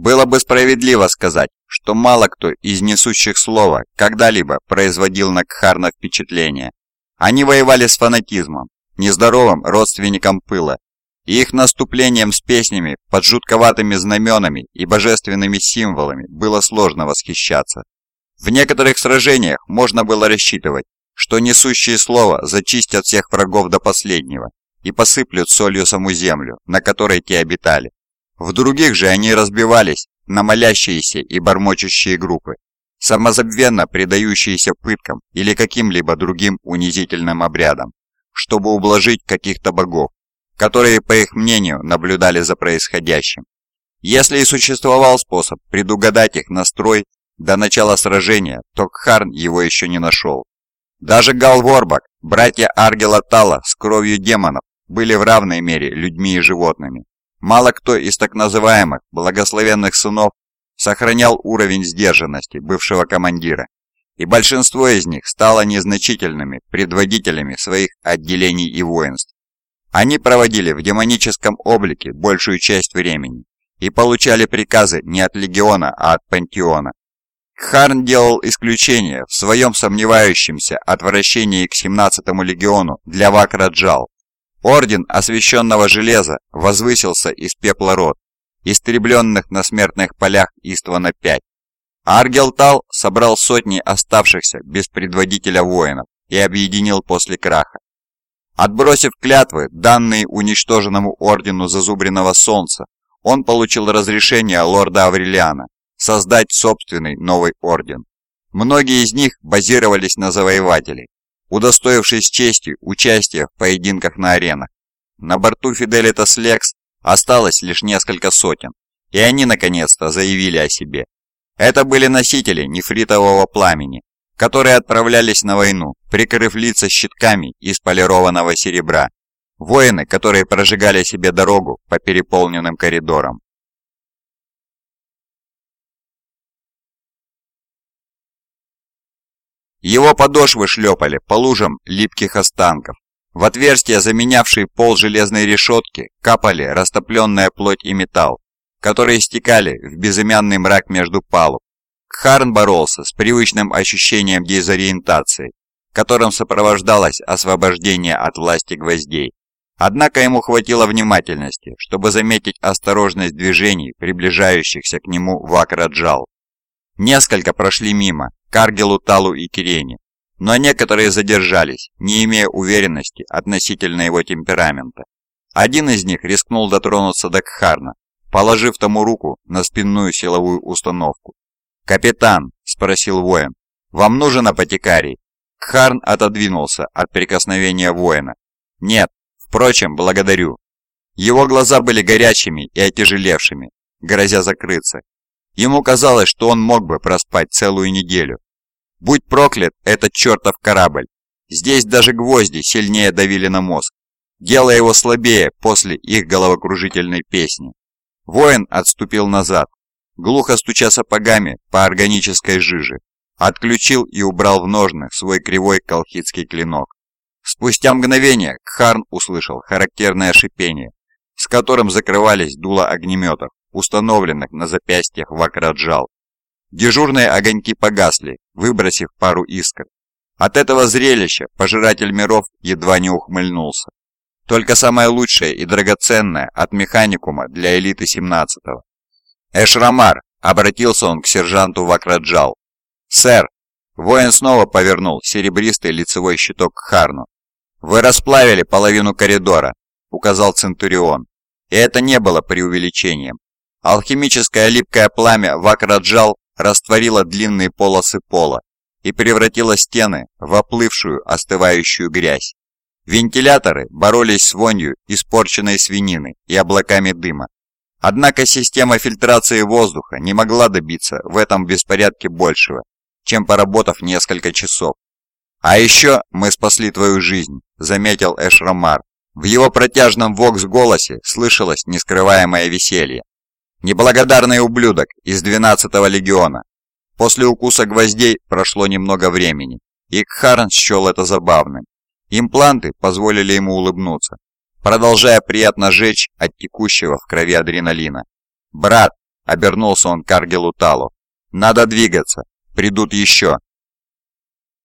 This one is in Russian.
Было бы справедливо сказать, что мало кто из несущих слова когда-либо производил на Кхарна впечатление. Они воевали с фанатизмом, нездоровым родственником пыла, и их наступлением с песнями под жутковатыми знаменами и божественными символами было сложно восхищаться. В некоторых сражениях можно было рассчитывать, что несущие слово зачистят всех врагов до последнего и посыплют солью саму землю, на которой те обитали. В других же они разбивались на молящиеся и бормочущие группы, самозабвенно предающиеся пыткам или каким-либо другим унизительным обрядам, чтобы ублажить каких-то богов, которые, по их мнению, наблюдали за происходящим. Если и существовал способ предугадать их настрой до начала сражения, то Кхарн его еще не нашел. Даже Галворбак, братья Аргела Тала с кровью демонов, были в равной мере людьми и животными. Мало кто из так называемых благословенных сынов сохранял уровень сдержанности бывшего командира, и большинство из них стало незначительными предводителями своих отделений и воинств. Они проводили в демоническом облике большую часть времени и получали приказы не от легиона, а от пантеона. Харн делал исключение в своем сомневающемся отвращении к 17-му легиону для Вакраджал. Орден освященного железа возвысился из пепла род, истребленных на смертных полях Иствана-5. Аргелтал собрал сотни оставшихся без предводителя воинов и объединил после краха. Отбросив клятвы, данные уничтоженному Ордену Зазубренного Солнца, он получил разрешение лорда Аврелиана создать собственный новый орден. Многие из них базировались на завоевателей, удостоившись чести участия в поединках на аренах. На борту Фиделитас Лекс осталось лишь несколько сотен, и они наконец-то заявили о себе. Это были носители нефритового пламени, которые отправлялись на войну, прикрыв лица щитками из полированного серебра. Воины, которые прожигали себе дорогу по переполненным коридорам. Его подошвы шлепали по лужам липких останков. В отверстия, заменявшие пол железной решетки, капали растопленная плоть и металл, которые стекали в безымянный мрак между палуб. Кхарн боролся с привычным ощущением дезориентации, которым сопровождалось освобождение от власти гвоздей. Однако ему хватило внимательности, чтобы заметить осторожность движений, приближающихся к нему в Акраджал. Несколько прошли мимо, Каргелу, Талу и Кирене, но некоторые задержались, не имея уверенности относительно его темперамента. Один из них рискнул дотронуться до Кхарна, положив тому руку на спинную силовую установку. «Капитан», — спросил воин, — «вам нужен апотекарий?» Кхарн отодвинулся от прикосновения воина. «Нет, впрочем, благодарю». Его глаза были горячими и отяжелевшими, грозя закрыться, Ему казалось, что он мог бы проспать целую неделю. Будь проклят этот чертов корабль. Здесь даже гвозди сильнее давили на мозг, делая его слабее после их головокружительной песни. Воин отступил назад, глухо стуча сапогами по органической жиже, отключил и убрал в ножны свой кривой колхидский клинок. Спустя мгновение Кхарн услышал характерное шипение, с которым закрывались дула огнеметов установленных на запястьях вакраджал. Дежурные огоньки погасли, выбросив пару искр. От этого зрелища пожиратель миров едва не ухмыльнулся. Только самое лучшее и драгоценное от механикума для элиты 17-го. «Эшрамар!» — обратился он к сержанту Вакраджал. «Сэр!» — воин снова повернул серебристый лицевой щиток к Харну. «Вы расплавили половину коридора», — указал Центурион. И это не было преувеличением. Алхимическое липкое пламя Вакраджал растворило длинные полосы пола и превратило стены в оплывшую остывающую грязь. Вентиляторы боролись с вонью испорченной свинины и облаками дыма. Однако система фильтрации воздуха не могла добиться в этом беспорядке большего, чем поработав несколько часов. «А еще мы спасли твою жизнь», — заметил Эшрамар. В его протяжном вокс-голосе слышалось нескрываемое веселье. Неблагодарный ублюдок из 12-го легиона. После укуса гвоздей прошло немного времени, и Кхарн счел это забавным. Импланты позволили ему улыбнуться, продолжая приятно жечь от текущего в крови адреналина. «Брат!» Обернулся он к Аргелу Талу. «Надо двигаться. Придут еще».